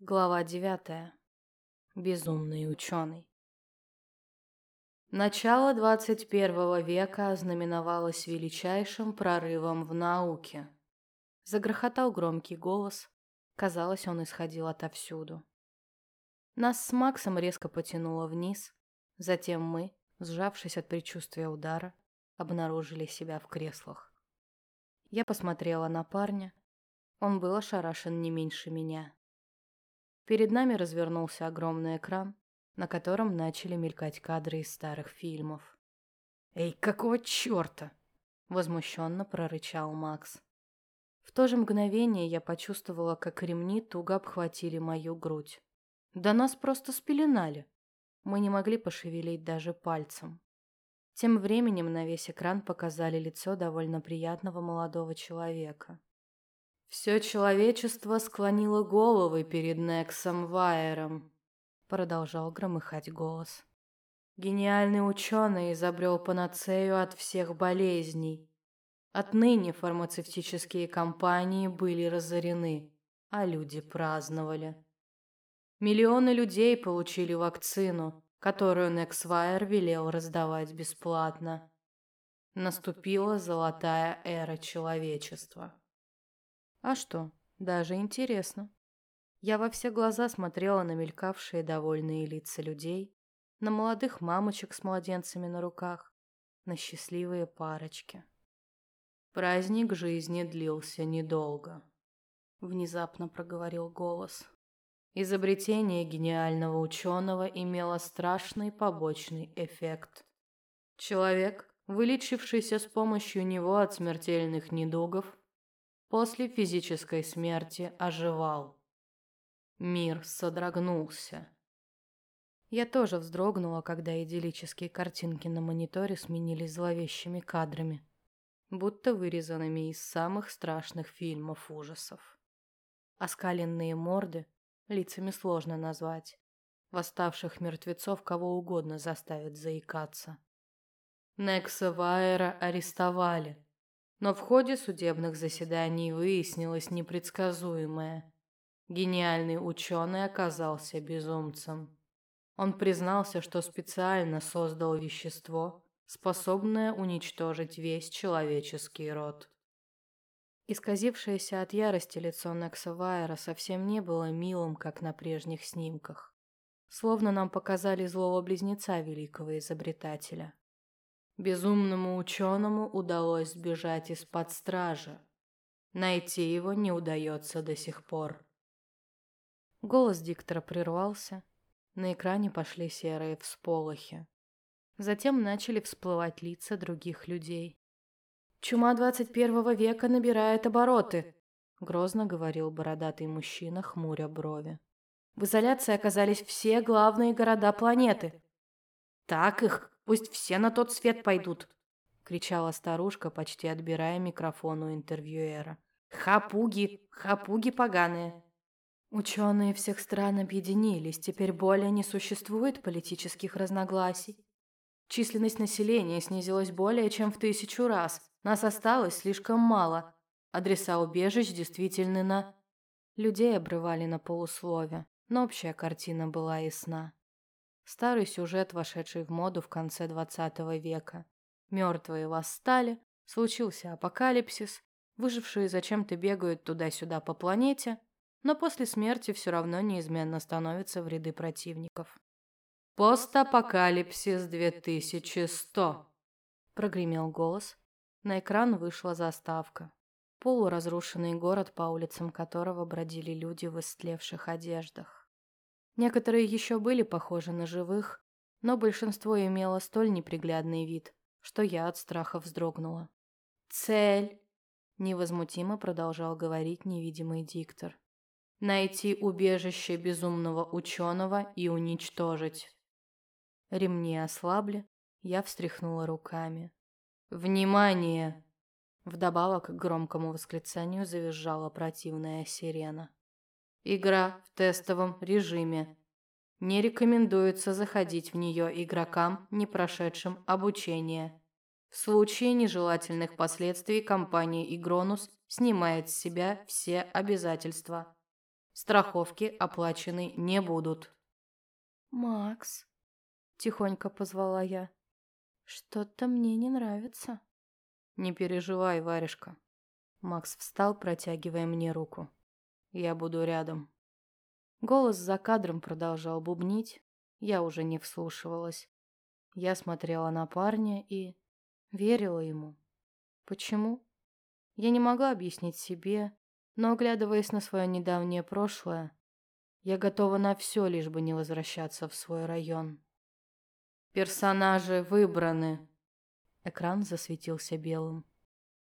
Глава девятая. Безумный ученый. Начало 21 века ознаменовалось величайшим прорывом в науке. Загрохотал громкий голос. Казалось, он исходил отовсюду. Нас с Максом резко потянуло вниз. Затем мы, сжавшись от предчувствия удара, обнаружили себя в креслах. Я посмотрела на парня. Он был ошарашен не меньше меня. Перед нами развернулся огромный экран, на котором начали мелькать кадры из старых фильмов. «Эй, какого черта?» — возмущенно прорычал Макс. В то же мгновение я почувствовала, как ремни туго обхватили мою грудь. Да нас просто спеленали. Мы не могли пошевелить даже пальцем. Тем временем на весь экран показали лицо довольно приятного молодого человека. Все человечество склонило головы перед Нексом Вайером, продолжал громыхать голос. Гениальный ученый изобрел панацею от всех болезней. Отныне фармацевтические компании были разорены, а люди праздновали. Миллионы людей получили вакцину, которую Нексвайер велел раздавать бесплатно. Наступила золотая эра человечества. А что, даже интересно. Я во все глаза смотрела на мелькавшие довольные лица людей, на молодых мамочек с младенцами на руках, на счастливые парочки. Праздник жизни длился недолго. Внезапно проговорил голос. Изобретение гениального ученого имело страшный побочный эффект. Человек, вылечившийся с помощью него от смертельных недугов, после физической смерти оживал. Мир содрогнулся. Я тоже вздрогнула, когда идиллические картинки на мониторе сменились зловещими кадрами, будто вырезанными из самых страшных фильмов ужасов. Оскаленные морды, лицами сложно назвать, восставших мертвецов кого угодно заставят заикаться. Некса Вайера арестовали, но в ходе судебных заседаний выяснилось непредсказуемое. Гениальный ученый оказался безумцем. Он признался, что специально создал вещество, способное уничтожить весь человеческий род. Исказившееся от ярости лицо Некса совсем не было милым, как на прежних снимках. Словно нам показали злого близнеца великого изобретателя. Безумному ученому удалось сбежать из-под стражи. Найти его не удается до сих пор. Голос диктора прервался. На экране пошли серые всполохи. Затем начали всплывать лица других людей. «Чума двадцать первого века набирает обороты», — грозно говорил бородатый мужчина, хмуря брови. «В изоляции оказались все главные города планеты». «Так их Пусть все на тот свет пойдут!» — кричала старушка, почти отбирая микрофон у интервьюера. «Хапуги! Хапуги поганые!» Ученые всех стран объединились, теперь более не существует политических разногласий. Численность населения снизилась более чем в тысячу раз. Нас осталось слишком мало. Адреса убежищ действительно на... Людей обрывали на полуслове, но общая картина была ясна. Старый сюжет, вошедший в моду в конце XX века. Мертвые восстали, случился апокалипсис, выжившие зачем-то бегают туда-сюда по планете, но после смерти все равно неизменно становятся в ряды противников. «Постапокалипсис 2100», — прогремел голос. На экран вышла заставка. Полуразрушенный город, по улицам которого бродили люди в истлевших одеждах. Некоторые еще были похожи на живых, но большинство имело столь неприглядный вид, что я от страха вздрогнула. «Цель!» — невозмутимо продолжал говорить невидимый диктор. «Найти убежище безумного ученого и уничтожить». Ремни ослабли, я встряхнула руками. «Внимание!» Вдобавок к громкому восклицанию завизжала противная сирена. Игра в тестовом режиме. Не рекомендуется заходить в нее игрокам, не прошедшим обучение. В случае нежелательных последствий компания Игронус снимает с себя все обязательства. Страховки оплачены не будут. «Макс», — тихонько позвала я, — «что-то мне не нравится». «Не переживай, варежка». Макс встал, протягивая мне руку. «Я буду рядом». Голос за кадром продолжал бубнить. Я уже не вслушивалась. Я смотрела на парня и верила ему. Почему? Я не могла объяснить себе, но, оглядываясь на свое недавнее прошлое, я готова на все, лишь бы не возвращаться в свой район. Персонажи выбраны. Экран засветился белым.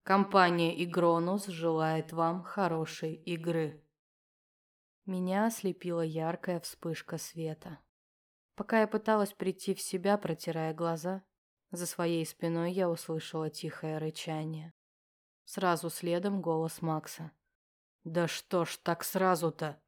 Компания Игронус желает вам хорошей игры. Меня ослепила яркая вспышка света. Пока я пыталась прийти в себя, протирая глаза, за своей спиной я услышала тихое рычание. Сразу следом голос Макса. «Да что ж так сразу-то?